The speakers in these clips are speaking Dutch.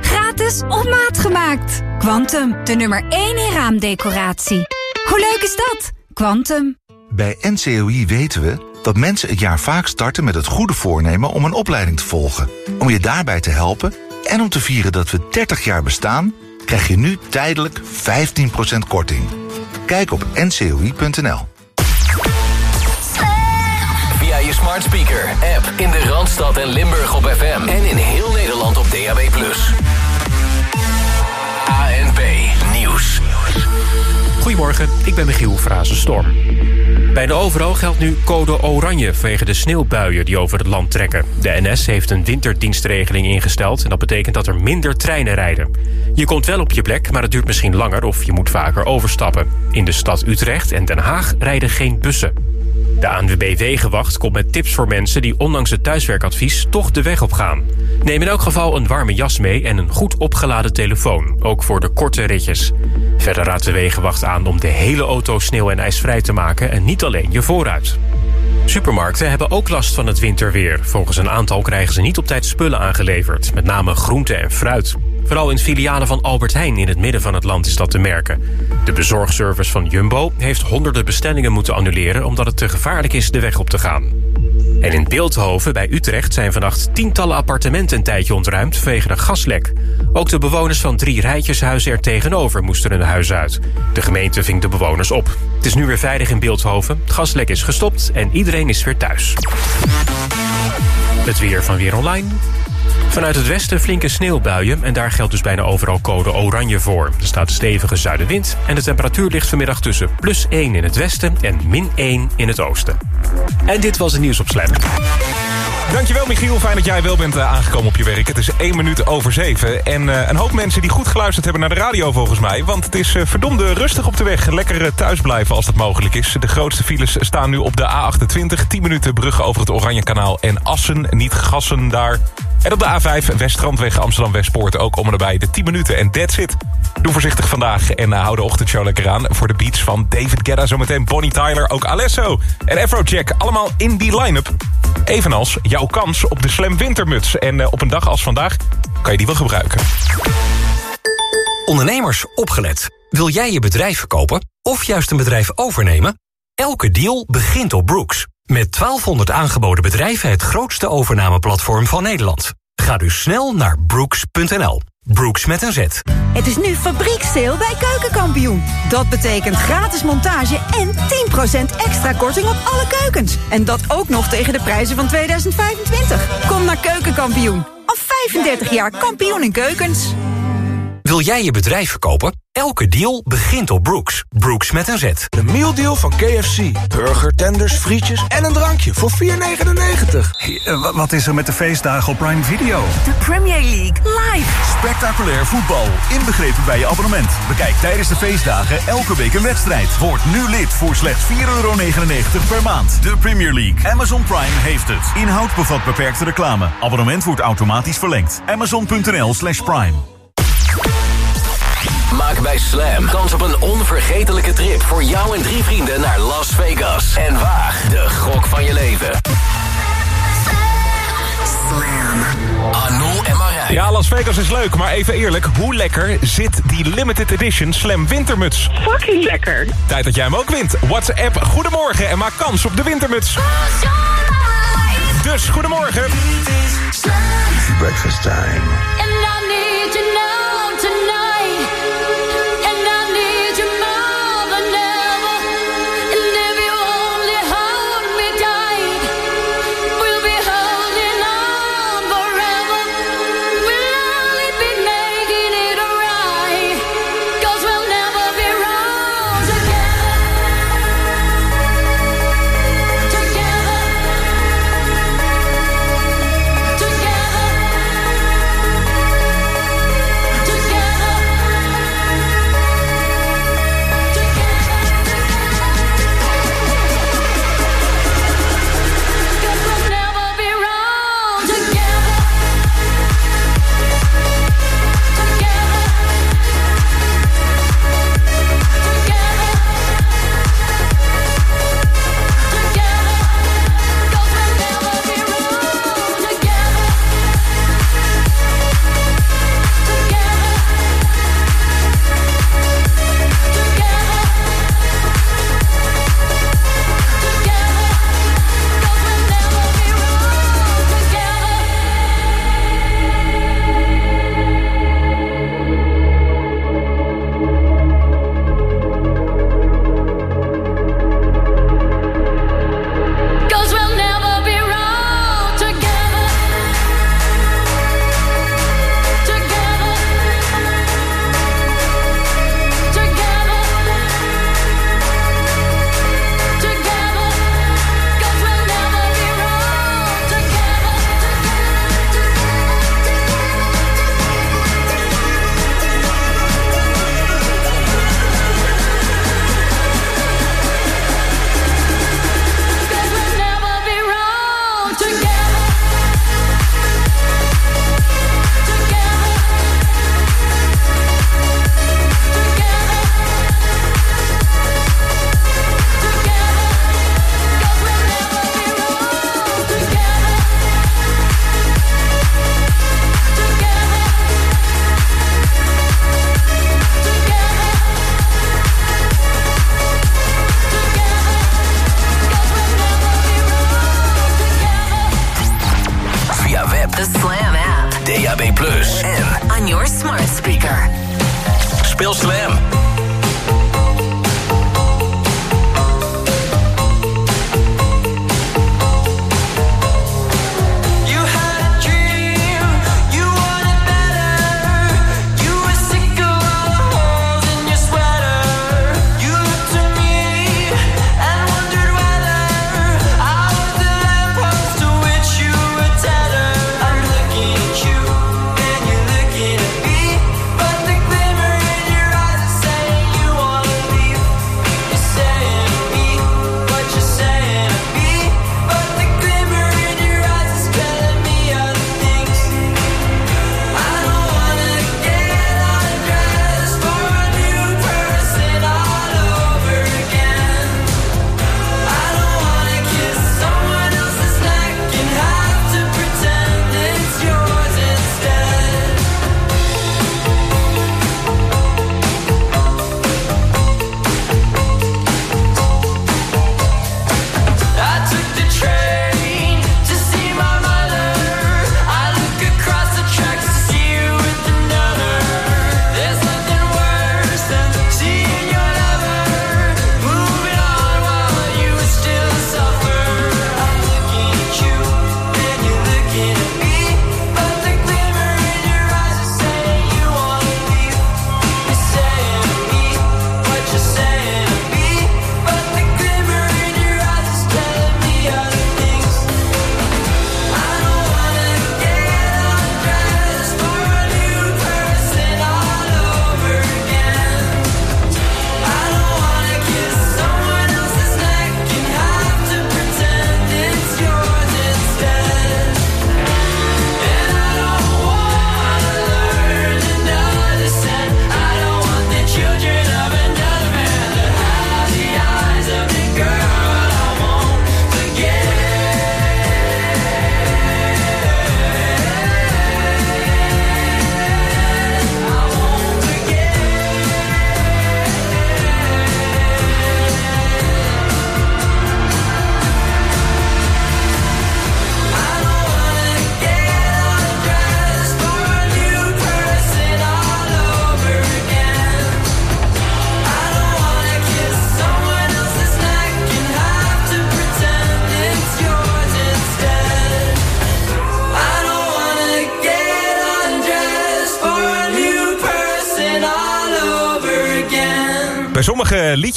gratis op maat gemaakt. Quantum, de nummer 1 in raamdecoratie. Hoe leuk is dat? Quantum. Bij NCOI weten we dat mensen het jaar vaak starten met het goede voornemen om een opleiding te volgen. Om je daarbij te helpen en om te vieren dat we 30 jaar bestaan, krijg je nu tijdelijk 15% korting. Kijk op ncoi.nl. smart speaker, app in de Randstad en Limburg op FM en in heel Nederland op DAB+. ANP Nieuws. Goedemorgen, ik ben Michiel Frazenstorm. Bijna overal geldt nu code oranje vanwege de sneeuwbuien die over het land trekken. De NS heeft een winterdienstregeling ingesteld... en dat betekent dat er minder treinen rijden. Je komt wel op je plek, maar het duurt misschien langer... of je moet vaker overstappen. In de stad Utrecht en Den Haag rijden geen bussen. De ANWB Wegenwacht komt met tips voor mensen die ondanks het thuiswerkadvies toch de weg op gaan. Neem in elk geval een warme jas mee en een goed opgeladen telefoon, ook voor de korte ritjes. Verder raadt de Wegenwacht aan om de hele auto sneeuw- en ijsvrij te maken en niet alleen je vooruit. Supermarkten hebben ook last van het winterweer. Volgens een aantal krijgen ze niet op tijd spullen aangeleverd, met name groente en fruit. Vooral in filialen van Albert Heijn in het midden van het land is dat te merken. De bezorgservice van Jumbo heeft honderden bestellingen moeten annuleren... omdat het te gevaarlijk is de weg op te gaan. En in Beeldhoven bij Utrecht zijn vannacht tientallen appartementen een tijdje ontruimd vanwege een gaslek. Ook de bewoners van drie rijtjeshuizen er tegenover moesten hun huis uit. De gemeente ving de bewoners op. Het is nu weer veilig in Beeldhoven, het gaslek is gestopt en iedereen is weer thuis. Het weer van Weer Online. Vanuit het westen flinke sneeuwbuien en daar geldt dus bijna overal code oranje voor. Er staat stevige zuidenwind en de temperatuur ligt vanmiddag tussen plus 1 in het westen en min 1 in het oosten. En dit was het nieuws op Slam. Dankjewel Michiel, fijn dat jij wel bent uh, aangekomen op je werk. Het is 1 minuut over 7 en uh, een hoop mensen die goed geluisterd hebben naar de radio volgens mij. Want het is uh, verdomde rustig op de weg. Lekker thuis blijven als dat mogelijk is. De grootste files staan nu op de A28. 10 minuten bruggen over het Oranje Kanaal en Assen, niet gassen daar. En op de A5 Weststrandweg Amsterdam-Westpoort ook om en de 10 minuten. En that's it. Doe voorzichtig vandaag en uh, hou de ochtendshow lekker aan... voor de beats van David Guetta, zometeen Bonnie Tyler, ook Alesso en Afrojack. Allemaal in die line-up. Evenals jouw kans op de Slam Wintermuts. En uh, op een dag als vandaag kan je die wel gebruiken. Ondernemers, opgelet. Wil jij je bedrijf verkopen of juist een bedrijf overnemen? Elke deal begint op Brooks. Met 1200 aangeboden bedrijven het grootste overnameplatform van Nederland. Ga dus snel naar brooks.nl. Brooks met een Z. Het is nu fabrieksteel bij Keukenkampioen. Dat betekent gratis montage en 10% extra korting op alle keukens. En dat ook nog tegen de prijzen van 2025. Kom naar Keukenkampioen. Al 35 jaar kampioen in keukens. Wil jij je bedrijf verkopen? Elke deal begint op Brooks. Brooks met een Z. De mealdeal van KFC. Burger, tenders, frietjes en een drankje voor 4,99. Hey, wat is er met de feestdagen op Prime Video? De Premier League live. Spectaculair voetbal. Inbegrepen bij je abonnement. Bekijk tijdens de feestdagen elke week een wedstrijd. Word nu lid voor slechts 4,99 per maand. De Premier League. Amazon Prime heeft het. Inhoud bevat beperkte reclame. Abonnement wordt automatisch verlengd. Amazon.nl slash prime. Maak bij Slam kans op een onvergetelijke trip voor jou en drie vrienden naar Las Vegas. En waag de gok van je leven. Slam. Arnold en Marijn. Ja, Las Vegas is leuk, maar even eerlijk. Hoe lekker zit die limited edition Slam wintermuts? Fucking lekker. Tijd dat jij hem ook wint. WhatsApp Goedemorgen en maak kans op de wintermuts. Dus goedemorgen. Breakfast time.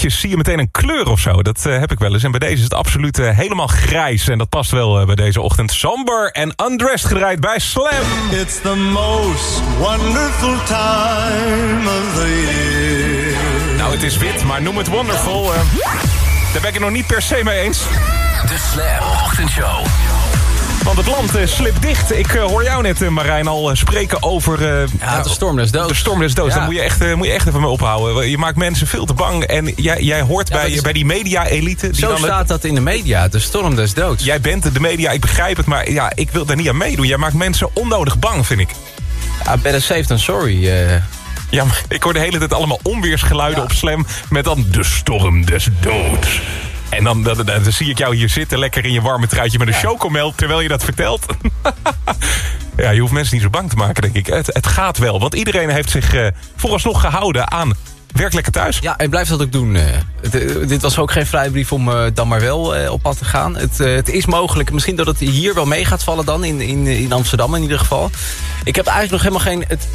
Zie je meteen een kleur of zo. Dat eh, heb ik wel eens. En bij deze is het absoluut eh, helemaal grijs. En dat past wel eh, bij deze ochtend. Somber en Undressed gedraaid bij Slam. It's the most wonderful time of the year. Nou, het is wit, maar noem het wonderful. eh, daar ben ik het nog niet per se mee eens. De Slam Ochtendshow. Want het land eh, slipt dicht. Ik eh, hoor jou net, eh, Marijn, al spreken over... de storm des doods. De storm des doods. Ja. Daar moet je, echt, moet je echt even mee ophouden. Je maakt mensen veel te bang. En jij, jij hoort bij, is- bij die media-elite... Zo staat dat in de media, de storm des doods. Jij bent de media, ik begrijp het. Maar ja, ik wil daar niet aan meedoen. Jij maakt mensen onnodig bang, vind ik. Ja, better safe than sorry. Ja, maar ik hoor de hele tijd allemaal onweersgeluiden op slam... met dan de storm des doods. En dan, dan, dan, dan zie ik jou hier zitten, lekker in je warme truitje met een chocomel... terwijl je dat vertelt. ja, je hoeft mensen niet zo bang te maken, denk ik. Het, het gaat wel, want iedereen heeft zich eh, vooralsnog gehouden aan werk lekker thuis. Ja, en blijf dat ook doen. eh. Eh, dit was ook geen vrijbrief om dan maar wel op pad te gaan. Het, het is mogelijk, misschien dat het hier wel mee gaat vallen dan, in, in, in Amsterdam in ieder geval. Ik heb eigenlijk nog helemaal geen... Het,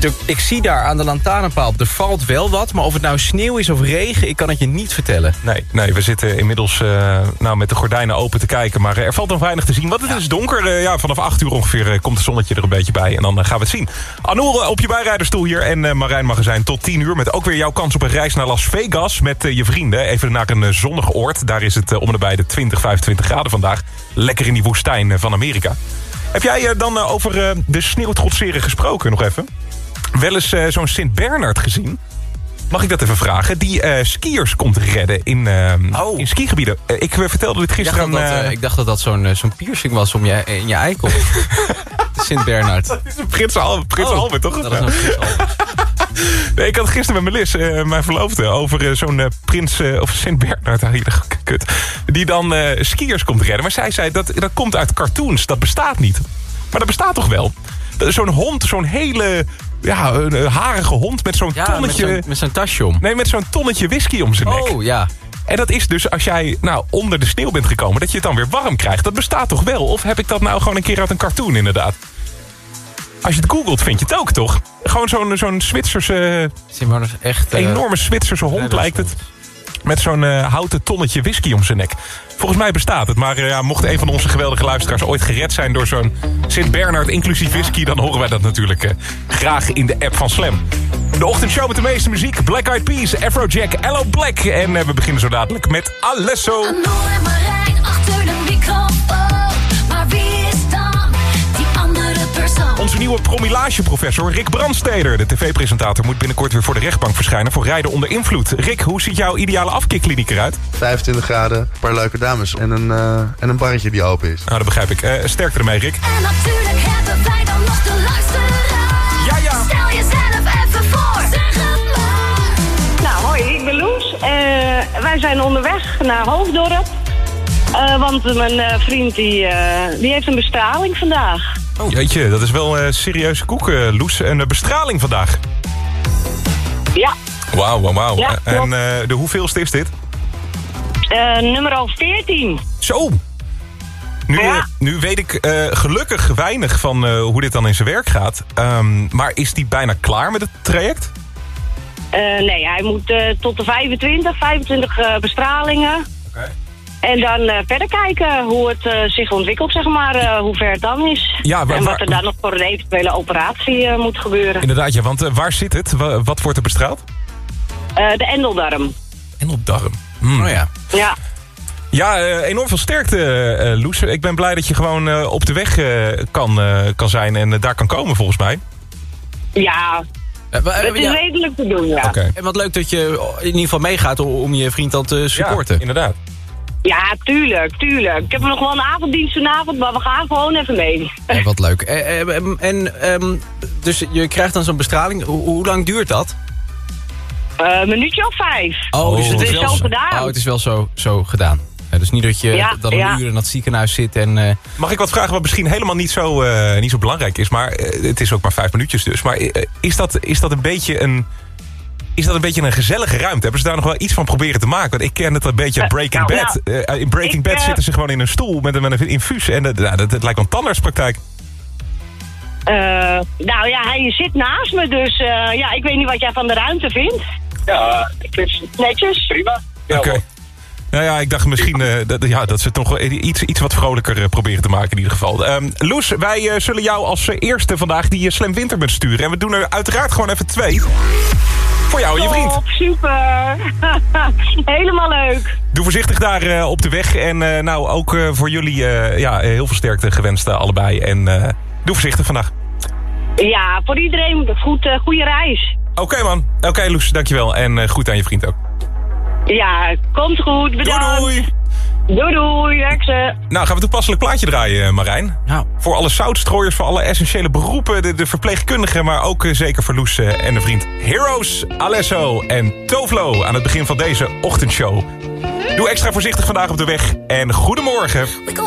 er- ik zie daar aan de lantaarnpaal, er valt wel wat... maar of het nou sneeuw is of regen, ik kan het je niet vertellen. Nee, nee, we zitten inmiddels eh, nou, met de gordijnen open te kijken. Maar eh, er valt nog weinig te zien. Want het is donker. Eh, ja, vanaf 8 uur ongeveer komt het zonnetje er een beetje bij. En dan gaan we het zien. Anour op je bijrijderstoel hier. En Marijn Magazijn tot 10 uur. Met ook weer jouw kans op een reis naar Las Vegas. Met je vrienden. Even naar een zonnig oord. Daar is het om en bij de 20, 25 graden vandaag. Lekker in die woestijn van Amerika. Heb jij dan over de sneeuwtrotseren gesproken nog even? Wel eens eh, zo'n Sint Bernard gezien? Mag ik dat even vragen? Die eh, skiers komt redden in, eh, in skigebieden. Eh, ik vertelde dit Ik dacht, gisteren dat, aan... ik dacht dat dat zo'n zo'n piercing was om je, in je eikel. Sint-Bernard. Dat is een Prins, Oh, Albert, toch? dat is een Prins Albert. Nee, ik had gisteren met Melis, eh, mijn verloofde, over zo'n prins of Sint Bernard, ah, kut, die dan skiers komt redden. Maar zij zei dat dat komt uit cartoons, dat bestaat niet. Maar dat bestaat toch wel? Zo'n hond, zo'n hele ja, een, harige hond met zo'n Ja, tonnetje... met zo'n- tasje om. Nee, met zo'n tonnetje whisky om zijn nek. Oh, ja. En dat is dus als jij nou, onder de sneeuw bent gekomen... dat je het dan weer warm krijgt. Dat bestaat toch wel? Of heb ik dat nou gewoon een keer uit een cartoon inderdaad? Als je het googelt, vind je het ook, toch? Gewoon zo'n zo'n Zwitserse... Echt... eh, enorme Zwitserse hond lijkt het. Met zo'n eh, houten tonnetje whisky om zijn nek. Volgens mij bestaat het. Maar eh, ja, mocht een van onze geweldige luisteraars ooit gered zijn... door zo'n Sint-Bernard inclusief whisky... dan horen wij dat natuurlijk eh, graag in de app van Slam. De ochtendshow met de meeste muziek. Black Eyed Peas, Afrojack, Hello Black. En we beginnen zo dadelijk met Alesso. Anouk en Marijn achter de microfoon. Onze nieuwe promilageprofessor Rick Brandsteder. De tv-presentator moet binnenkort weer voor de rechtbank verschijnen... voor rijden onder invloed. Rick, hoe ziet jouw ideale afkikkliniek eruit? 25 graden, een paar leuke dames en een, eh, en een barretje die open is. Nou, dat begrijp ik. Eh, sterkte ermee, Rick. En natuurlijk hebben wij dan nog de luisteraar. Ja, ja. Stel jezelf even voor. Zeg het maar. Nou, hoi, ik ben Loes. Eh, wij zijn onderweg naar Hoofddorp. Eh, want mijn eh, vriend die, eh, die heeft een bestraling vandaag. Oh. Jeetje, dat is wel een serieuze koek, eh, Loes. Een eh, bestraling vandaag. Ja, Wauw, wauw, wauw. Ja, Eh, en eh, de hoeveelste is dit? eh, nummer 14. Zo! Nu, eh, nu weet ik eh, gelukkig weinig van eh, hoe dit dan in zijn werk gaat. Ehm, maar is die bijna klaar met het traject? Eh, nee, hij moet eh, tot de 25, 25 eh, bestralingen. En dan eh, verder kijken hoe het eh, zich ontwikkelt, zeg maar, eh, hoe ver het dan is. Ja, waar- en wat waar- er dan nog voor een eventuele operatie eh, moet gebeuren. Inderdaad, ja, want waar zit het? Wa- wat wordt er bestraald? Eh, de endeldarm. Endeldarm. Hmm. Oh ja. Ja. Ja, enorm veel sterkte, eh, Loes. Ik ben blij dat je gewoon eh, op de weg eh, kan, eh, kan zijn en daar kan komen, volgens mij. Ja, het is ja. redelijk te doen, ja. En wat leuk dat je in ieder geval meegaat om- om je vriend dan te supporten. inderdaad. Ja, tuurlijk, tuurlijk. Ik heb nog wel een avonddienst vanavond, maar we gaan gewoon even mee. Eh, wat leuk. Eh, eh, em, en, ehm, dus je krijgt dan zo'n bestraling. Hoe, hoe lang duurt dat? Eh, een minuutje of vijf. Oh, dus het is wel zo gedaan. Oh, het is wel zo, zo gedaan. Ja, dus niet dat je Ja, dan een ja. uur in dat ziekenhuis zit en... eh, Mag ik wat vragen wat misschien helemaal niet zo, eh, niet zo belangrijk is, maar het is ook maar vijf minuutjes dus. Maar is, dat, is dat een beetje een... Is dat een beetje een gezellige ruimte? Hebben ze daar nog wel iets van proberen te maken? Want ik ken het een beetje uit Breaking nou, Bad. Eh, in Breaking ik, Bad eh, zitten ze gewoon in een stoel met een, met een infuus. En dat, nou, dat, dat lijkt wel een tandartspraktijk. Eh, nou ja, hij zit naast me, dus eh, ja, ik weet niet wat jij van de ruimte vindt. Ja, ik vind Netjes. prima. Oké. Nou ja, ik dacht misschien eh, dat, ja, dat ze het wel iets, iets wat vrolijker eh, proberen te maken in ieder geval. Ehm, Loes, wij eh, zullen jou als eh, eerste vandaag die uh, Slam Wintermuts sturen. En we doen er uiteraard gewoon even twee. Voor jou en je vriend. Top, super. Helemaal leuk. Doe voorzichtig daar eh, op de weg. En eh, nou, ook eh, voor jullie ja, heel veel sterkte gewenst allebei. En doe voorzichtig vandaag. Ja, voor iedereen goed, goede reis. Oké man. Oké Loes, dankjewel. En goed aan je vriend ook. Ja, komt goed. Bedankt. Doei doei. Doei, Heksen. Nou, gaan we een toepasselijk plaatje draaien, eh, Marijn. Voor alle zoutstrooiers, voor alle essentiële beroepen, de, de verpleegkundigen... maar ook eh, zeker voor Loes eh, en de vriend Heroes, Alesso en Tovlo... aan het begin van deze ochtendshow. Doe extra voorzichtig vandaag op de weg en goedemorgen. We go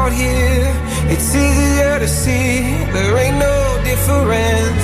out here, it's easier to see. There ain't no difference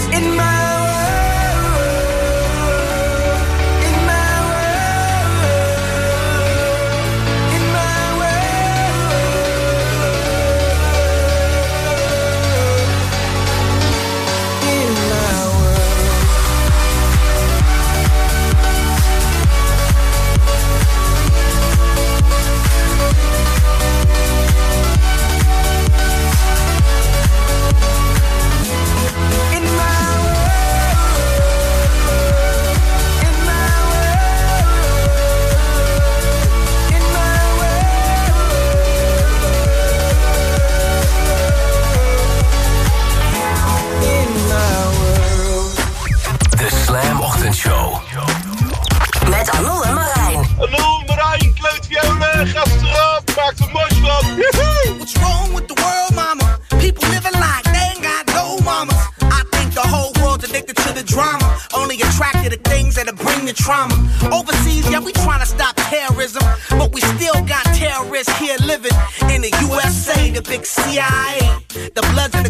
that'll bring the trauma. Overseas, yeah, we trying to stop terrorism. But we still got terrorists here living in the USA, the big CIA.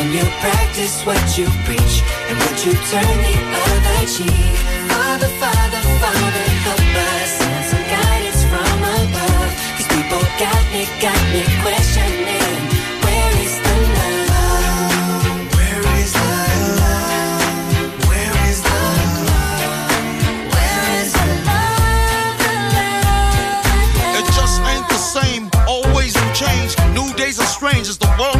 When you practice what you preach and would you turn the other cheek? Father, Father, Father, help us send some guidance from above. These people got me, got me questioning. Where is the love? Where is the love? Where is the love? Where is the love? It just ain't the same, always change. New days are strange, is the world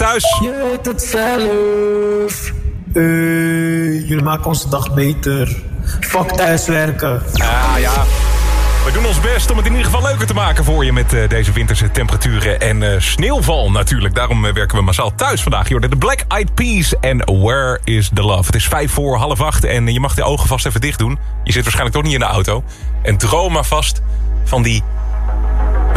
thuis? Je weet het zelf. Hey, jullie maken onze dag beter. Fuck thuiswerken. Ja, ja. We doen ons best om het in ieder geval leuker te maken voor je... met eh, deze winterse temperaturen en eh, sneeuwval natuurlijk. Daarom werken we massaal thuis vandaag. Je de Black Eyed Peas en Where is the Love. Het is vijf voor half acht en je mag de ogen vast even dicht doen. Je zit waarschijnlijk toch niet in de auto. En droom maar vast van die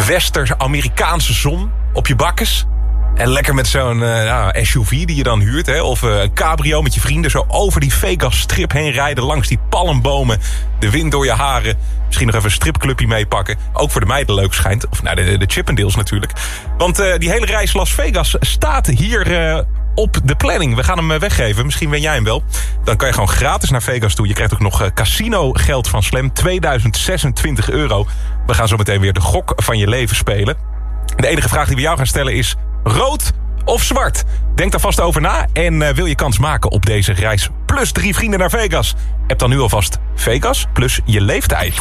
westers-Amerikaanse zon op je bakkes. En lekker met zo'n eh, ja, SUV die je dan huurt. Hè, of eh, een cabrio met je vrienden. Zo over die Vegas-strip heen rijden. Langs die palmbomen. De wind door je haren. Misschien nog even een stripclubje meepakken. Ook voor de meiden leuk schijnt. Of nou, de, de Chippendales natuurlijk. Want eh, die hele reis Las Vegas staat hier... eh, op de planning. We gaan hem eh, weggeven. Misschien wen jij hem wel. Dan kan je gewoon gratis naar Vegas toe. Je krijgt ook nog eh, casino geld van Slam. 2026 euro. We gaan zo meteen weer de gok van je leven spelen. De enige vraag die we jou gaan stellen is... rood of zwart? Denk daar vast over na en eh, wil je kans maken op deze reis... plus drie vrienden naar Vegas? Heb dan nu alvast Vegas plus je leeftijd.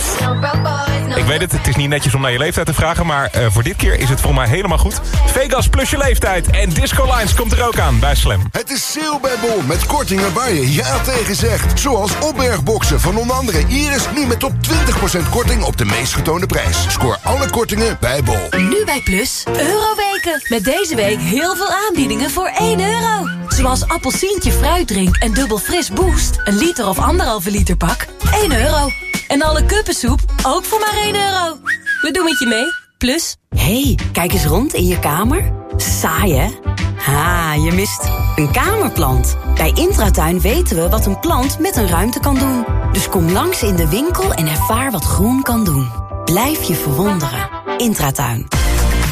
Ik weet het, het is niet netjes om naar je leeftijd te vragen... maar eh, voor dit keer is het voor mij helemaal goed. Vegas plus je leeftijd en Disco Lines komt er ook aan bij Slam. Het is sale bij Bol met kortingen waar je ja tegen zegt. Zoals opbergboxen van onder andere Iris nu met tot 20% korting op de meest getoonde prijs. Scoor alle kortingen bij Bol. Nu bij Plus, Euroweken. Met deze week heel veel aanbiedingen voor 1 euro. Zoals appelsientje fruitdrink en dubbel fris boost. Een liter of anderhalve liter pak. 1 euro. En alle kuppensoep ook voor maar 1 euro. We doen het je mee. Plus. hey, kijk eens rond in je kamer. Saai, hè? Ha, je mist een kamerplant. Bij Intratuin weten we wat een plant met een ruimte kan doen. Dus kom langs in de winkel en ervaar wat groen kan doen. Blijf je verwonderen. Intratuin.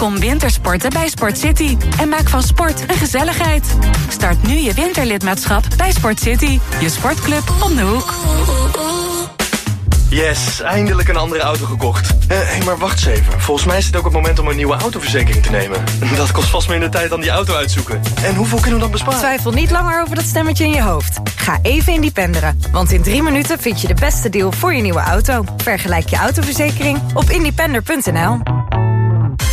Kom wintersporten bij Sport City en maak van sport een gezelligheid. Start nu je winterlidmaatschap bij Sport City, je sportclub om de hoek. Yes, eindelijk een andere auto gekocht. Hé, hey, maar wacht eens even. Volgens mij is het ook het moment om een nieuwe autoverzekering te nemen. Dat kost vast minder tijd dan die auto uitzoeken. En hoeveel kunnen we dan besparen? Twijfel niet langer over dat stemmetje in je hoofd. Ga even independeren, want in drie minuten vind je de beste deal voor je nieuwe auto. Vergelijk je autoverzekering op independer.nl.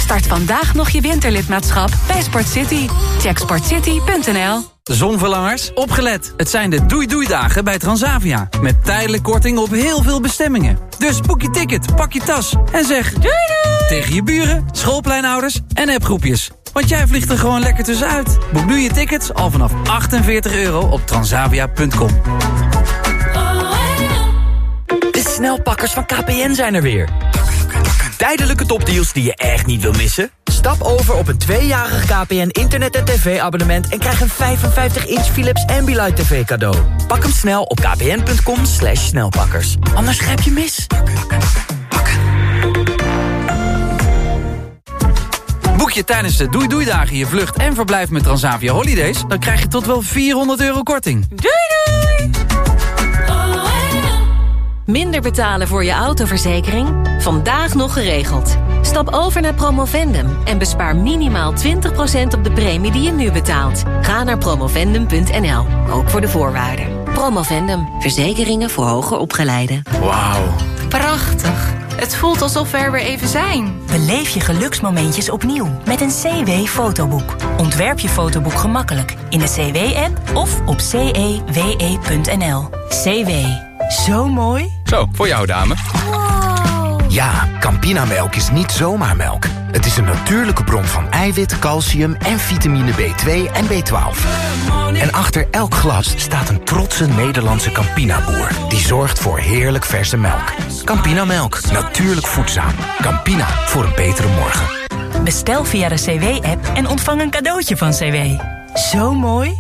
Start vandaag nog je winterlidmaatschap bij Sport City. Check sportcity.nl. Zonverlangers, opgelet. Het zijn de doei-doei-dagen bij Transavia. Met tijdelijk korting op heel veel bestemmingen. Dus boek je ticket, pak je tas en zeg... Doei doei! Tegen je buren, schoolpleinouders en appgroepjes. Want jij vliegt er gewoon lekker tussenuit. Boek nu je tickets al vanaf 48 euro op transavia.com. De snelpakkers van KPN zijn er weer. Tijdelijke topdeals die je echt niet wil missen? Stap over op een tweejarig KPN internet- en tv-abonnement... en krijg een 55-inch Philips Ambilight TV cadeau. Pak hem snel op kpn.com slash snelpakkers. Anders grijp je mis. Boek je tijdens de Doei Doei Dagen je vlucht en verblijf met Transavia Holidays... dan krijg je tot wel 400 euro korting. Doei doei! Minder betalen voor je autoverzekering? Vandaag nog geregeld. Stap over naar Promovendum en bespaar minimaal 20% op de premie die je nu betaalt. Ga naar promovendum.nl, ook voor de voorwaarden. Promovendum. Verzekeringen voor hoger opgeleiden. Wauw. Prachtig. Het voelt alsof we er weer even zijn. Beleef je geluksmomentjes opnieuw met een CW-fotoboek. Ontwerp je fotoboek gemakkelijk in de CW-app of op cewe.nl. CW. Zo mooi. Zo, voor jou dame. Ja, Campinamelk is niet zomaar melk. Het is een natuurlijke bron van eiwit, calcium en vitamine B2 en B12. En achter elk glas staat een trotse Nederlandse Campina-boer... die zorgt voor heerlijk verse melk. Campinamelk, natuurlijk voedzaam. Campina, voor een betere morgen. Bestel via de CW-app en ontvang een cadeautje van CW. Zo mooi.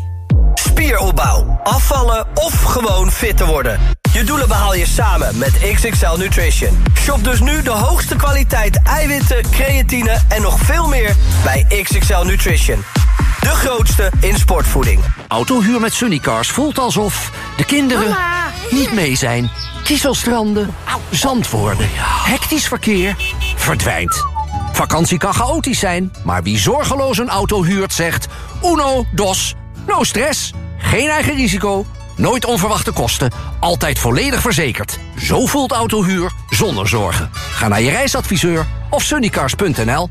Spieropbouw, afvallen of gewoon fit te worden. Je doelen behaal je samen met XXL Nutrition. Shop dus nu de hoogste kwaliteit eiwitten, creatine en nog veel meer bij XXL Nutrition. De grootste in sportvoeding. Autohuur met Sunnycars voelt alsof de kinderen niet mee zijn. Kieselstranden, zand worden, hectisch verkeer, verdwijnt. Vakantie kan chaotisch zijn, maar wie zorgeloos een auto huurt zegt... Uno, dos, no stress, geen eigen risico, nooit onverwachte kosten... altijd volledig verzekerd. Zo voelt autohuur zonder zorgen. Ga naar je reisadviseur of sunnycars.nl.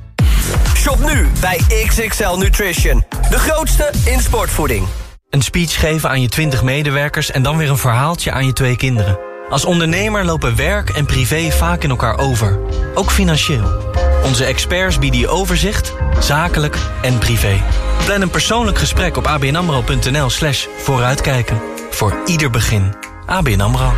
Shop nu bij XXL Nutrition. De grootste in sportvoeding. Een speech geven aan je 20 medewerkers en dan weer een verhaaltje aan je twee kinderen. Als ondernemer lopen werk en privé vaak in elkaar over. Ook financieel. Onze experts bieden je overzicht, zakelijk en privé. Plan een persoonlijk gesprek op abnamro.nl slash vooruitkijken. Voor ieder begin. ABN AMRO.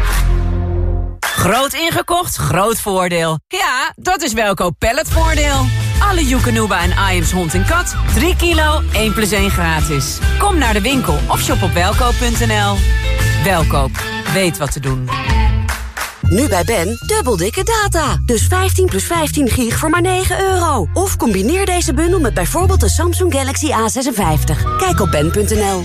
Groot ingekocht, groot voordeel. Ja, dat is Welkoop Palletvoordeel. Alle Joekanuba en Iams hond en kat. 3 kilo, 1 plus 1 gratis. Kom naar de winkel of shop op welkoop.nl. Welkoop, weet wat te doen. Nu bij Ben, dubbel dikke data. Dus 15 plus 15 gig voor maar 9 euro. Of combineer deze bundel met bijvoorbeeld de Samsung Galaxy A56. Kijk op ben.nl.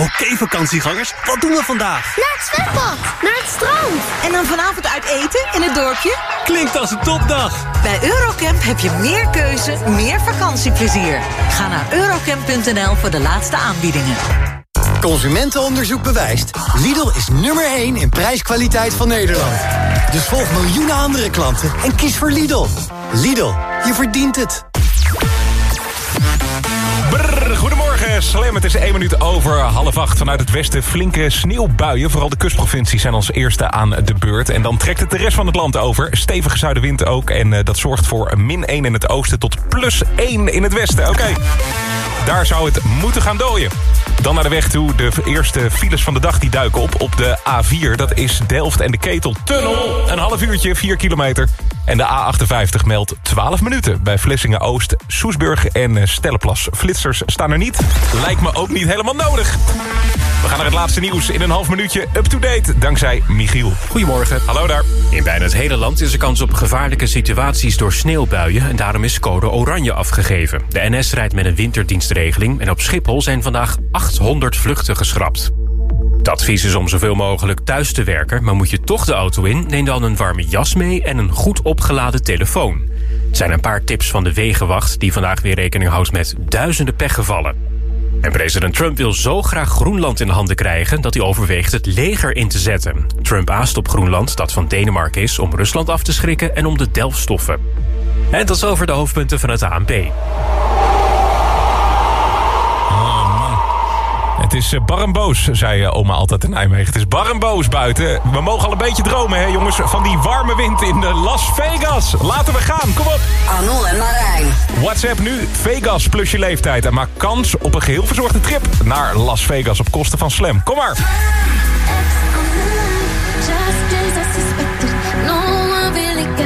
Oké vakantiegangers, wat doen we vandaag? Naar het zwembad, naar het strand. En dan vanavond uit eten in het dorpje? Klinkt als een topdag. Bij Eurocamp heb je meer keuze, meer vakantieplezier. Ga naar eurocamp.nl voor de laatste aanbiedingen. Consumentenonderzoek bewijst. Lidl is nummer 1 in prijskwaliteit van Nederland. Dus volg miljoenen andere klanten en kies voor Lidl. Lidl, je verdient het. Slam. Het is 1 minuut over half acht. Vanuit het westen flinke sneeuwbuien. Vooral de kustprovincies zijn als eerste aan de beurt. En dan trekt het de rest van het land over. Stevige zuidenwind ook. En eh, dat zorgt voor min 1 in het oosten tot plus 1 in het westen. Oké, daar zou het moeten gaan dooien. Dan naar de weg toe. De eerste files van de dag die duiken op op de A4. Dat is Delft en de Keteltunnel. Een half uurtje, 4 kilometer. En de A58 meldt 12 minuten bij Vlissingen-Oost, Soesburg en Stellenplas. Flitsers staan er niet. Lijkt me ook niet helemaal nodig. We gaan naar het laatste nieuws in een half minuutje up-to-date. Dankzij Michiel. Goedemorgen. Hallo daar. In bijna het hele land is er kans op gevaarlijke situaties door sneeuwbuien... en daarom is code oranje afgegeven. De NS rijdt met een winterdienstregeling... en op Schiphol zijn vandaag 800 vluchten geschrapt. Het advies is om zoveel mogelijk thuis te werken... maar moet je toch de auto in, neem dan een warme jas mee... en een goed opgeladen telefoon. Het zijn een paar tips van de Wegenwacht... die vandaag weer rekening houdt met duizenden pechgevallen. En president Trump wil zo graag Groenland in handen krijgen... dat hij overweegt het leger in te zetten. Trump aast op Groenland, dat van Denemarken is... om Rusland af te schrikken en om de delfstoffen. En tot zover de hoofdpunten van het ANP. Het is eh, bar en boos, zei eh, oma altijd in Nijmegen. Het is bar en boos buiten. We mogen al een beetje dromen, hè jongens, van die warme wind in de Las Vegas. Laten we gaan, kom op. Arnold en Marijn. WhatsApp nu, Vegas plus je leeftijd. En maak kans op een geheel verzorgde trip naar Las Vegas op kosten van Slam. Kom maar.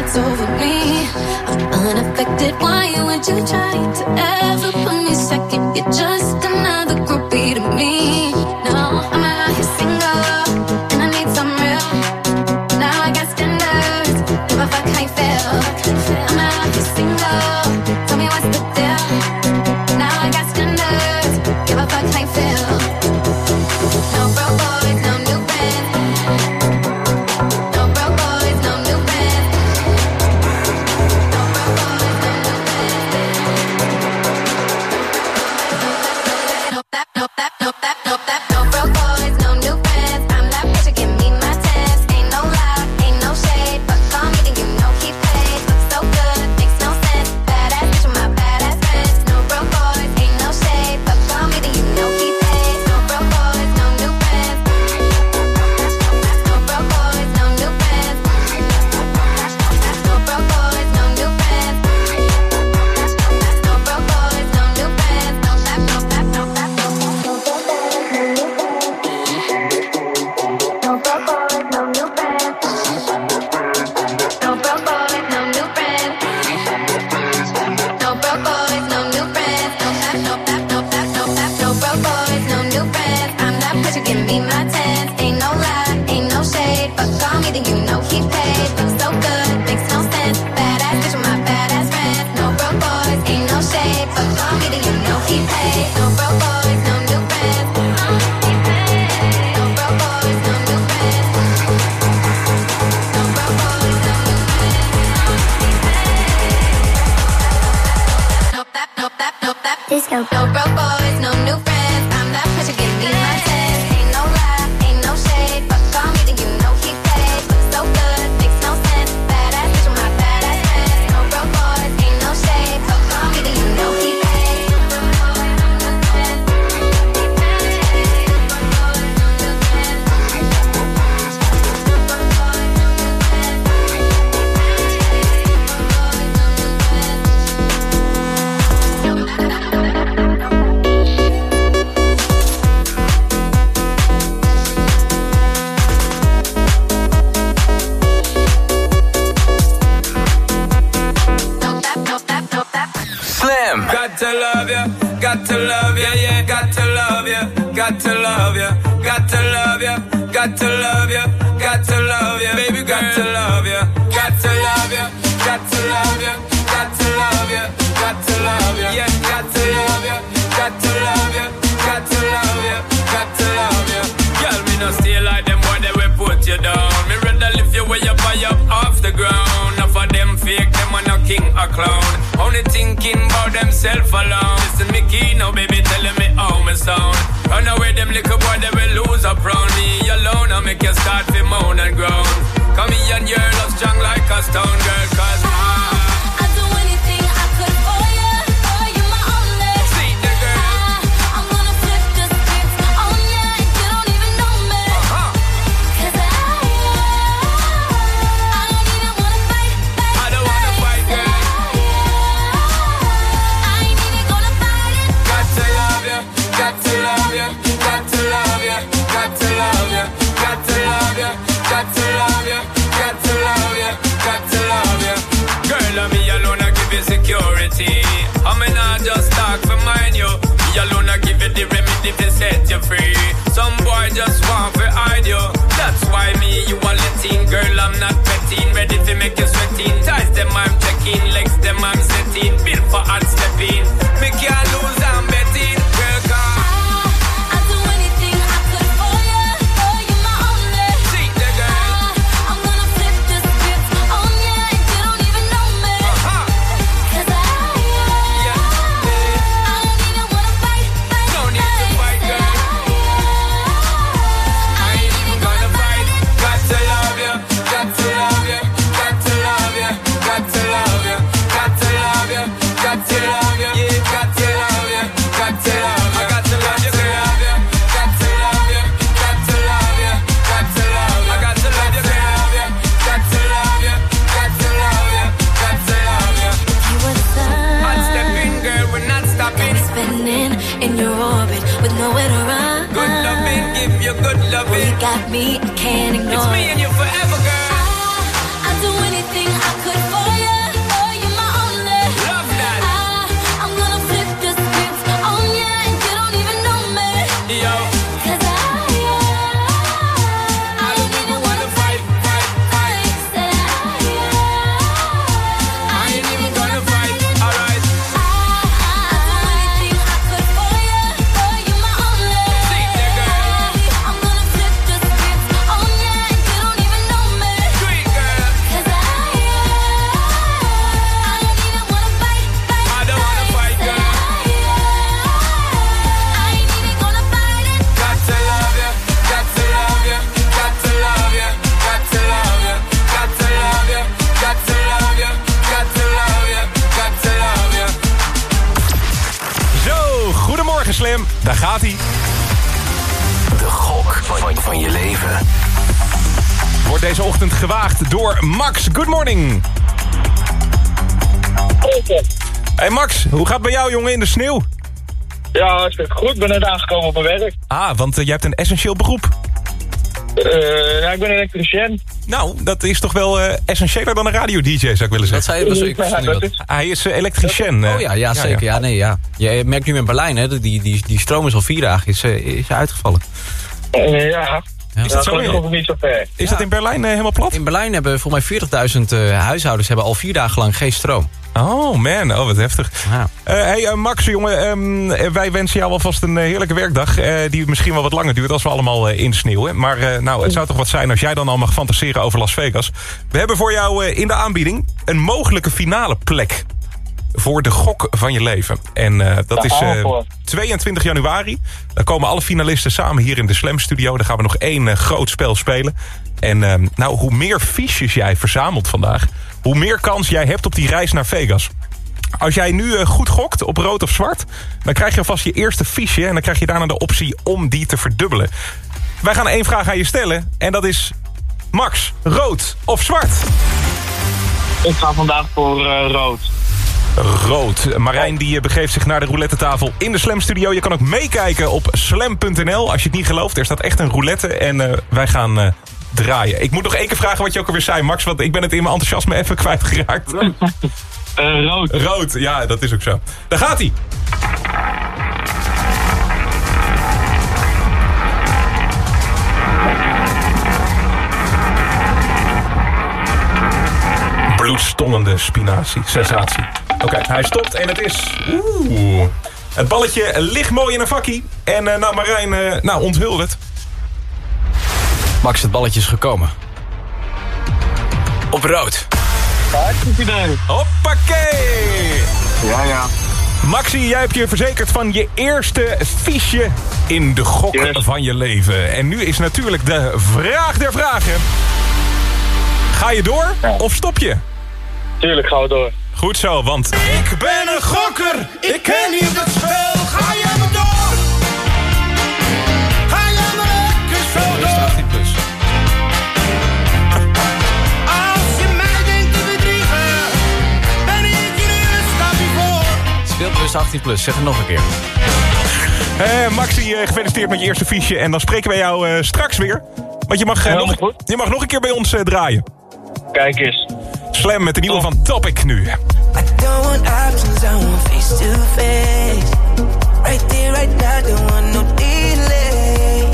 Gets over me. I'm unaffected. Why you would you try to ever put me second? You're just another groupie to me. make you start to moan and groan. Come here and your love strong like a stone girl, cause ready to make you sweating. Ties them I'm checking, legs them I'm setting. Built for hard stepping. Make you lose. in de sneeuw? Ja, hartstikke goed. Ik ben net aangekomen op mijn werk. Ah, want eh, jij hebt een essentieel beroep. Uh, ja, ik ben elektricien. Nou, dat is toch wel uh, essentiëler dan een radio-dj, zou ik willen zeggen. Dat zei je, ik ja, dat. Hij is uh, elektricien. Oh ja, ja zeker. Ja, nee, ja. Je merkt nu in Berlijn, hè, die, die, die stroom is al vier dagen is, is uitgevallen. ja, is dat zo? Is dat in Berlijn eh, helemaal plat? In Berlijn hebben volgens mij 40.000 eh, huishoudens hebben al vier dagen lang geen stroom. Oh man, oh wat heftig. Eh, hey Max, jongen, ehm, wij wensen jou alvast een heerlijke werkdag. die misschien wel wat langer duurt als we allemaal insneeuwen. Maar nou, het zou toch wat zijn als jij dan al mag fantaseren over Las Vegas. We hebben voor jou in de aanbieding een mogelijke finale plek voor de gok van je leven. En eh, dat is we eh, voor. 22 januari. Dan komen alle finalisten samen hier in de Slam Studio. Dan gaan we nog één eh, groot spel spelen. En nou, hoe meer fiches jij verzamelt vandaag... hoe meer kans jij hebt op die reis naar Vegas. Als jij nu eh, goed gokt op rood of zwart... dan krijg je alvast je eerste fiche... en dan krijg je daarna de optie om die te verdubbelen. Wij gaan één vraag aan je stellen. En dat is... Max, rood of zwart? Ik ga vandaag voor eh, rood. Rood. Marijn die eh, begeeft zich naar de roulette tafel in de Slam Studio. Je kan ook meekijken op slam.nl. Als je het niet gelooft, er staat echt een roulette. En eh, wij gaan eh, draaien. Ik moet nog één keer vragen wat je ook alweer zei, Max. Want ik ben het in mijn enthousiasme even kwijtgeraakt. Rood. Rood, ja, dat is ook zo. Daar gaat hij. Bloedstollende spinazie, sensatie. Oké, hij stopt en het is... Oeh. Het balletje ligt mooi in een vakkie. En eh, nou, Marijn, eh, nou, onthul het. Max, het balletje is gekomen. Op rood. Hartstikke idee. Hoppakee! Ja, ja. Maxi, jij hebt je verzekerd van je eerste fiche in de gok van je leven. En nu is natuurlijk de vraag der vragen. Ga je door of stop je? Tuurlijk gaan we door. Goed zo, want... Ik ben een gokker, ik ken niet het spel. Ga jij maar door? Ga jij maar lekker zo door? 18 plus. Als je mij denkt te bedriegen, ben ik je nu een stapje voor. Speelbus 18 plus, zeg het nog een keer. Eh, Maxi, eh, gefeliciteerd met je eerste fiche. En dan spreken wij jou eh, straks weer. Want je mag, nog, je mag nog een keer bij ons eh, draaien. Kijk eens. Slam met de nieuwe van Topic nu. Don't want options, I want face to face. Right there, right now, don't want no delay.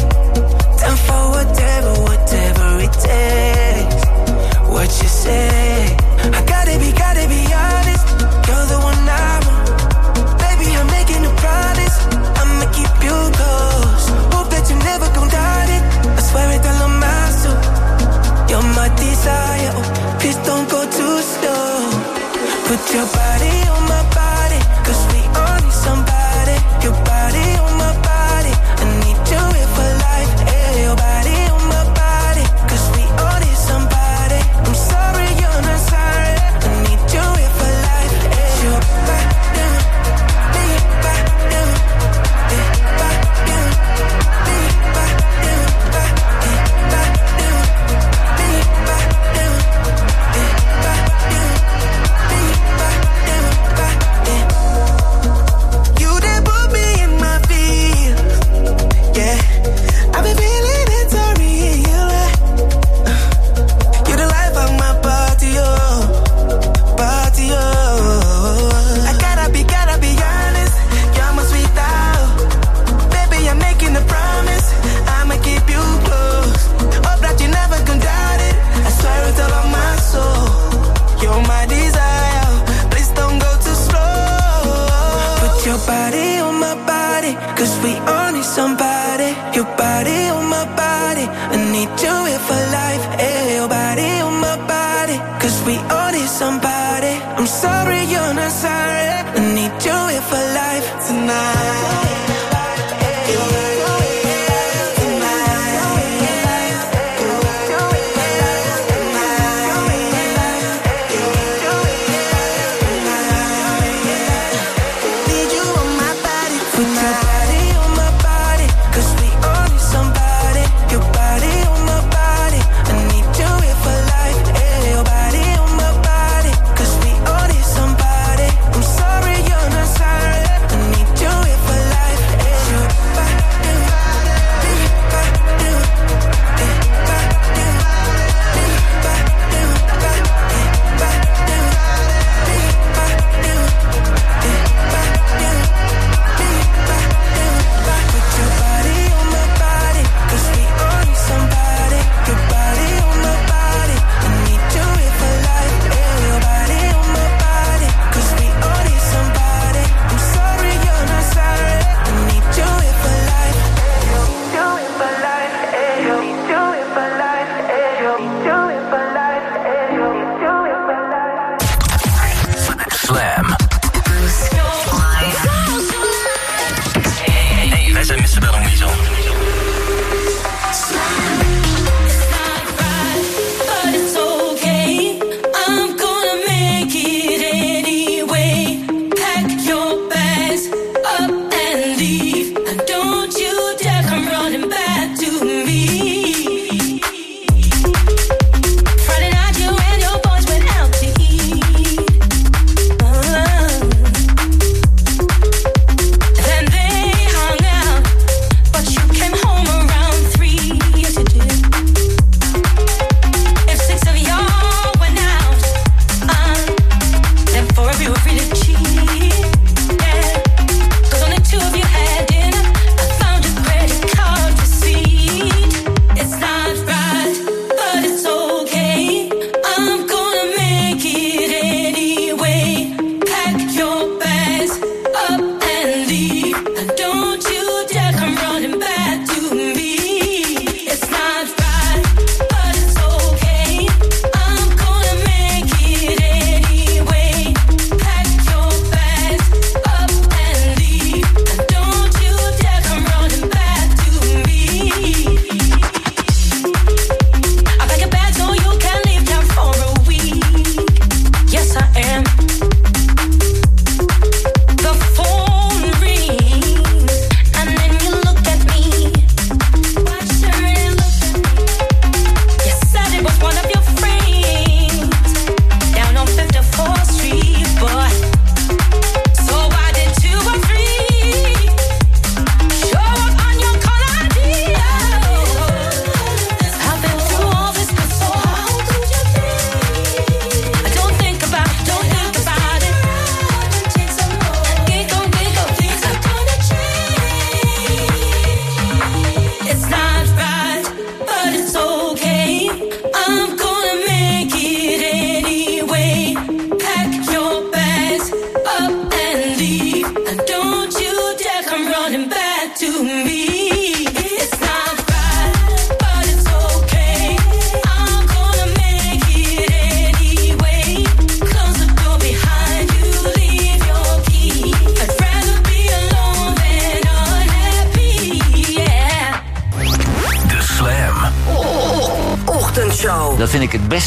Time for whatever, whatever it takes. What you say? I gotta be, gotta be honest. You're the one I want. Baby, I'm making a promise. I'ma keep you close. Hope that you never gon' doubt it. I swear it all on my soul. You're my desire. Oh, please don't go. Put your body on my body. Cause we all need somebody. Your body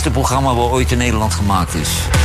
beste programma wat ooit in Nederland gemaakt is.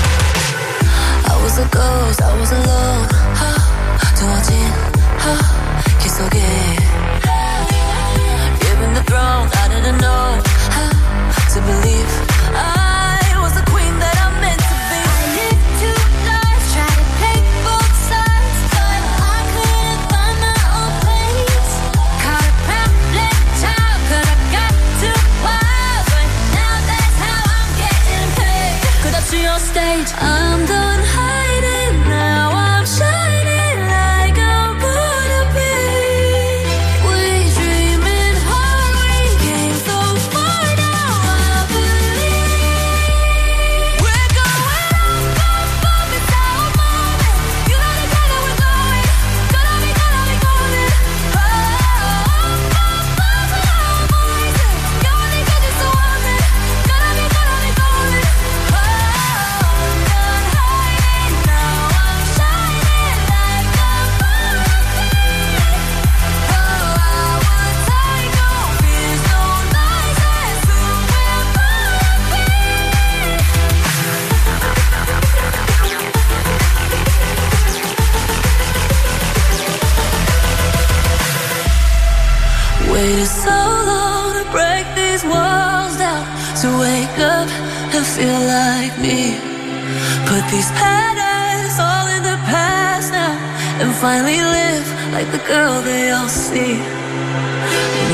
Finally live like the girl they all see.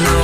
No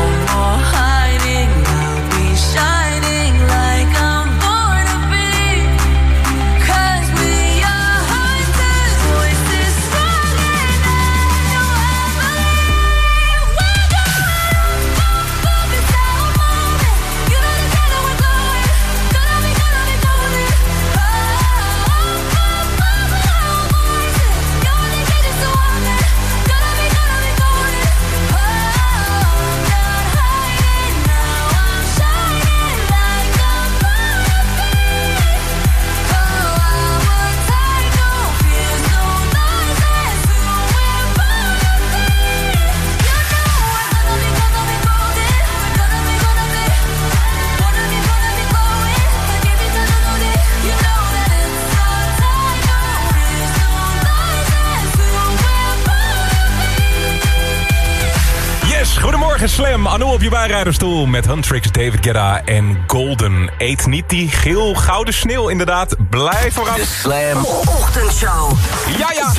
Je bijrijderstoel met Huntrix, David Guetta en Golden. Eet niet die geel-gouden sneeuw inderdaad. Blijf vooraf. De Slam Ochtendshow. Ja, ja.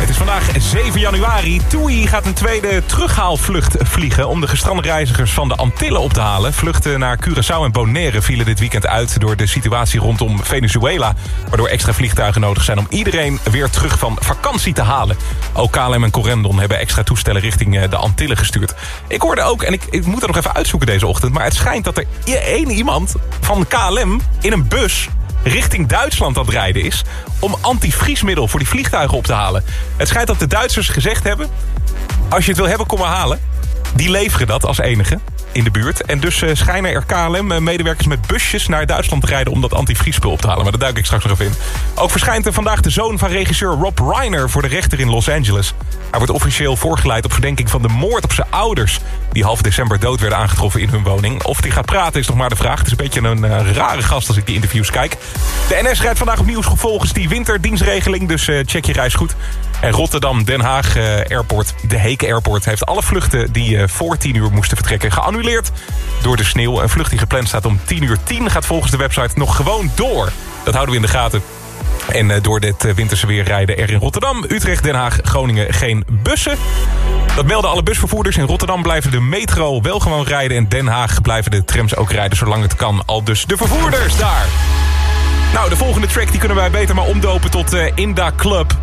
Het is vandaag 7 januari. TUI gaat een tweede terughaalvlucht vliegen... om de gestrande reizigers van de Antillen op te halen. Vluchten naar Curaçao en Bonaire vielen dit weekend uit... door de situatie rondom Venezuela... waardoor extra vliegtuigen nodig zijn om iedereen weer terug van vakantie te halen. Ook KLM en Corendon hebben extra toestellen richting eh, de Antillen gestuurd. Ik hoorde ook, en ik, ik moet er nog even uitzoeken deze ochtend... maar het schijnt dat er i- één iemand van KLM in een bus richting Duitsland aan het rijden is... om antivriesmiddel voor die vliegtuigen op te halen. Het schijnt dat de Duitsers gezegd hebben... als je het wil hebben, kom maar halen. Die leveren dat als enige in de buurt. En dus eh, schijnen er KLM-medewerkers met busjes naar Duitsland te rijden... om dat antivriespul op te halen. Maar daar duik ik straks nog even in. Ook verschijnt er vandaag de zoon van regisseur Rob Reiner... voor de rechter in Los Angeles. Hij wordt officieel voorgeleid op verdenking van de moord op zijn ouders... die half december dood werden aangetroffen in hun woning. Of die gaat praten is nog maar de vraag. Het is een beetje een eh, rare gast als ik die interviews kijk. De NS rijdt vandaag opnieuw volgens die winterdienstregeling... dus eh, check je reis goed. En Rotterdam, Den Haag eh, Airport, de Heken Airport... heeft alle vluchten die eh, voor 10 uur moesten vertrekken geannuleerd... door de sneeuw. Een vlucht die gepland staat om 10 uur 10 gaat volgens de website nog gewoon door. Dat houden we in de gaten. En eh, door dit winterse weer rijden er in Rotterdam, Utrecht, Den Haag, Groningen geen bussen. Dat melden alle busvervoerders. In Rotterdam blijven de metro wel gewoon rijden. En Den Haag blijven de trams ook rijden zolang het kan. Al dus de vervoerders daar. Nou, de volgende track die kunnen wij beter maar omdopen tot eh, Inda Club.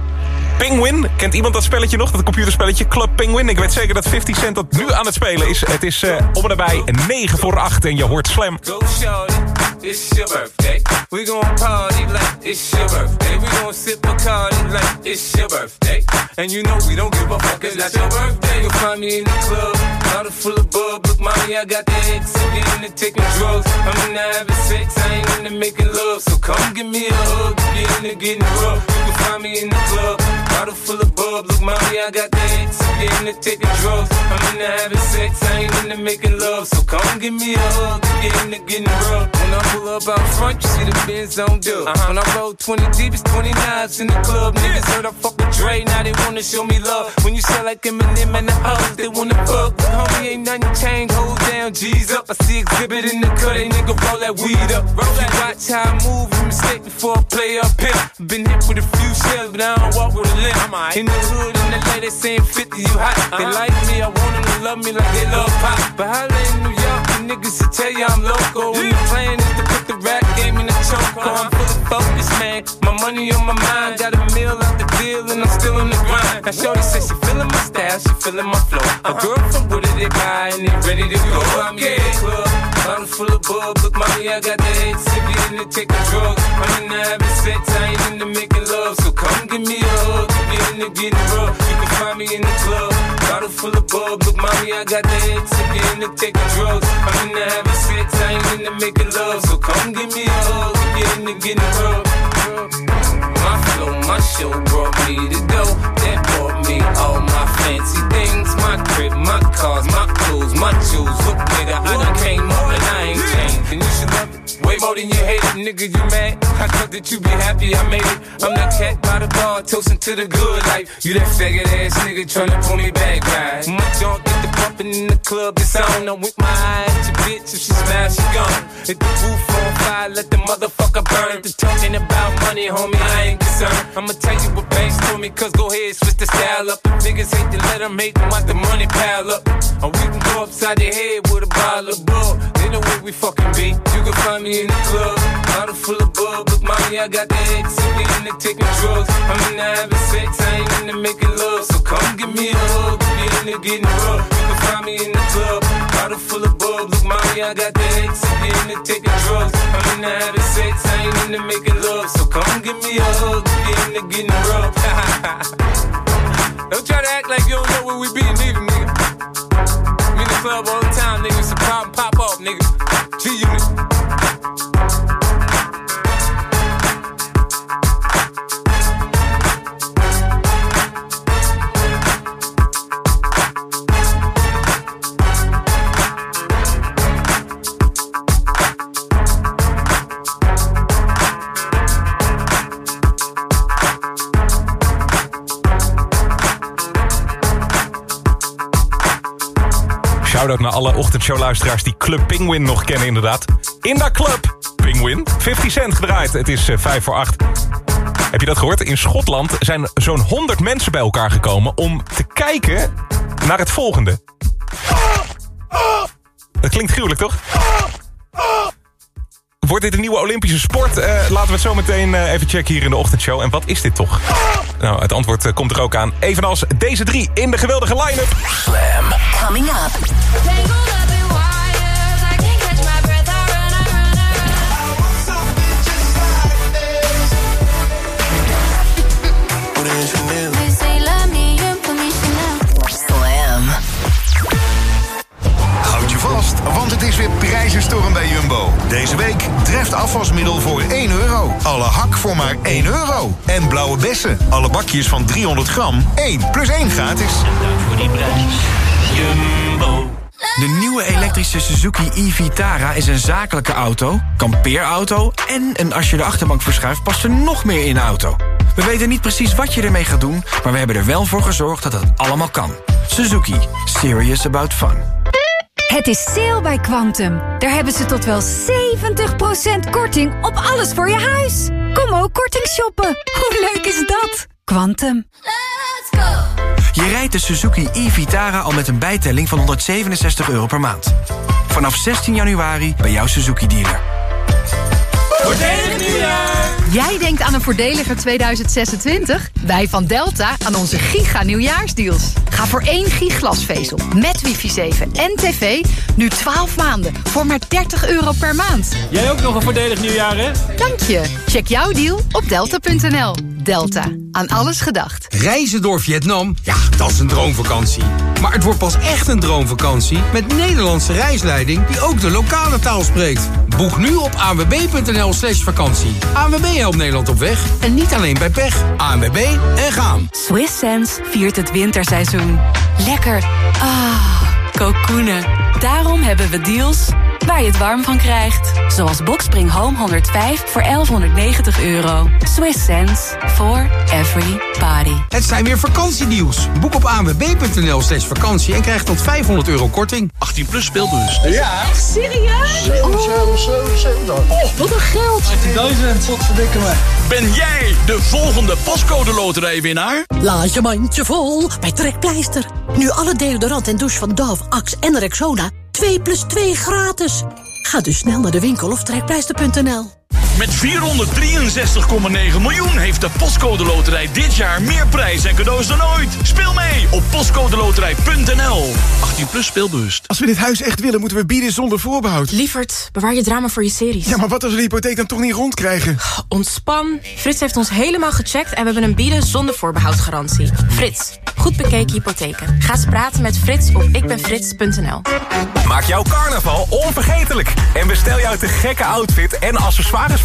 Penguin, kent iemand dat spelletje nog? Dat computerspelletje Club Penguin. Ik weet zeker dat 50 Cent dat nu aan het spelen is. Het is eh, om en nabij 9 voor 8 en je hoort Slam. Go shorty, it's your birthday. We gon' party like it's your birthday. We gon' sip Bacardi like it's your birthday. And you know we don't give a fuck, it's not your birthday. You'll find me in the club, bottle full of bub. Look, mommy, I got the X, get into taking drugs. I'm into having sex, I ain't into making love. So come give me a hug, get into getting rough. You can find me in the club, Bottle full of bub, look, mommy, I got the hits. I'm getting to taking drugs. I'm into having sex, I ain't into making love. So come give me a hug, get into getting rough. When I pull up out front, you see the Benz on dub. Uh-huh. When I roll 20 deep, it's 29s in the club. Niggas heard I fuck with Dre, now they wanna show me love. When you sell like Eminem and the hoes, they wanna fuck. But homie, ain't nothing changed, hold down, G's up. I see exhibit in the cut, they nigga roll that weed up. Roll that watch how I move, mistake before I play up here. Been hit with a few shells, but I don't walk with a limp. In the hood, in the lady saying 50, you hot. They uh-huh. like me, I want them to love me like they love pop. But holla in New York, the niggas will tell you I'm local. When the plan is to put the rap game in the choke. I'm fully focused, man. My money on my mind, got a meal out the deal, and I'm still in the grind. Now, Shorty says she feeling my style, she feeling my flow. A girl from Wooded, they buy, and they ready to go. I'm in the club, bottle full of bub. Look, mommy, I got the head sick, in to take the drugs. I'm into having sex, I ain't into making love. So come give me a hug, get into getting rough. You can find me in the club, bottle full of bub. Look, mommy, I got the head sick, in the drugs. I'm into having sex, I ain't into making love. So come give me a hug, get into getting rough. My flow, my show brought me to go. That brought me all my fancy things. My crib, my cars, my clothes, my jewels. Look, nigga, I done came up and I ain't changed. And you should love it. Way more than you hate it, nigga, you mad. I thought that you be happy I made it. I'm that cat by the bar, toasting to the good life. You that faggot ass nigga tryna pull me back, right? My junk get the bumping in the club, it's on. I'm with my eyes, your bitch, if she smash, she gone. Hit the roof on fire, let the motherfucker burn. The talking about money, homie, I ain't concerned. I'ma tell you what banks told me, cause go ahead, switch the style up. Niggas hate to let them hate them, watch the money pile up. Or we can go upside the head with a bottle of bull. They know where we fucking be. You can find me in the club, bottle full of bub. Look, mommy, I got the X, so we into taking drugs. I'm into having sex, I ain't into making love. So come give me a hug, get into getting rough. You can find me in the club, bottle full of bub. Look, mommy, I got the X, so we into taking drugs. I'm into having sex, I ain't into making love. So come give me a hug, get into getting rough. Don't try to act like you don't know where we be, neither, nigga. I'm in the club all the time, nigga. It's a problem, pop off, nigga. G Unit. Shout-out naar alle ochtendshowluisteraars die Club Penguin nog kennen inderdaad. In dat club, Penguin, 50 cent gedraaid. Het is eh, 5 voor 8. Heb je dat gehoord? In Schotland zijn zo'n 100 mensen bij elkaar gekomen... om te kijken naar het volgende. Dat klinkt gruwelijk, toch? Wordt dit een nieuwe Olympische sport? Eh, laten we het zo meteen eh, even checken hier in de ochtendshow. En wat is dit toch? Nou, het antwoord eh, komt er ook aan. Evenals deze drie in de geweldige line-up. Slam. Coming up. Want het is weer prijzenstorm bij Jumbo. Deze week treft afwasmiddel voor 1 euro. Alle hak voor maar 1 euro. En blauwe bessen, alle bakjes van 300 gram, 1 plus 1 gratis. Voor die prijs. Jumbo. De nieuwe elektrische Suzuki e-Vitara is een zakelijke auto, kampeerauto... en een als je de achterbank verschuift past er nog meer in de auto. We weten niet precies wat je ermee gaat doen... maar we hebben er wel voor gezorgd dat het allemaal kan. Suzuki. Serious about fun. Het is sale bij Quantum. Daar hebben ze tot wel 70% korting op alles voor je huis. Kom ook korting shoppen. Hoe leuk is dat? Quantum. Je rijdt de Suzuki e-Vitara al met een bijtelling van 167 euro per maand. Vanaf 16 januari bij jouw Suzuki-dealer. Voordelig nieuwjaar! Jij denkt aan een voordeliger 2026? Wij van Delta aan onze giga nieuwjaarsdeals. Ga voor één giglasvezel met wifi 7 en tv nu 12 maanden voor maar 30 euro per maand. Jij ook nog een voordelig nieuwjaar, hè? Dank je. Check jouw deal op delta.nl. Delta. aan alles gedacht. Reizen door Vietnam? Ja, dat is een droomvakantie. Maar het wordt pas echt een droomvakantie met Nederlandse reisleiding die ook de lokale taal spreekt. Boek nu op anwb.nl slash vakantie. ANWB helpt Nederland op weg en niet alleen bij pech. ANWB en gaan. Swiss Sense viert het winterseizoen. Lekker. Ah, kokoenen. Daarom hebben we deals waar je het warm van krijgt. Zoals Boxspring Home 105 voor 1190 euro. Swiss sense for every body. Het zijn weer vakantienieuws. Boek op anwb.nl slash vakantie en krijg tot 500 euro korting. 18 plus speelbus. Ja. Echt serieus? Oh, wat een geld. 18.000, wat verdikken me. Ben jij de volgende pascode loterijwinnaar? Laat je mandje vol bij Trekpleister. Nu alle deodorant en douche van Dove, Axe en Rexona 2 plus 2 gratis. Ga dus snel naar de winkel of trekpleister.nl. Met 463,9 miljoen heeft de Postcode Loterij dit jaar meer prijs en cadeaus dan ooit. Speel mee op postcodeloterij.nl. 18 plus speelbewust. Als we dit huis echt willen, moeten we bieden zonder voorbehoud. Lievert, bewaar je drama voor je series. Ja, maar wat als we de hypotheek dan toch niet rondkrijgen? Ontspan. Frits heeft ons helemaal gecheckt en we hebben een bieden zonder voorbehoudgarantie. Frits, goed bekeken hypotheken. Ga eens praten met Frits op ikbenfrits.nl. Maak jouw carnaval onvergetelijk. En bestel jouw te gekke outfit en accessoires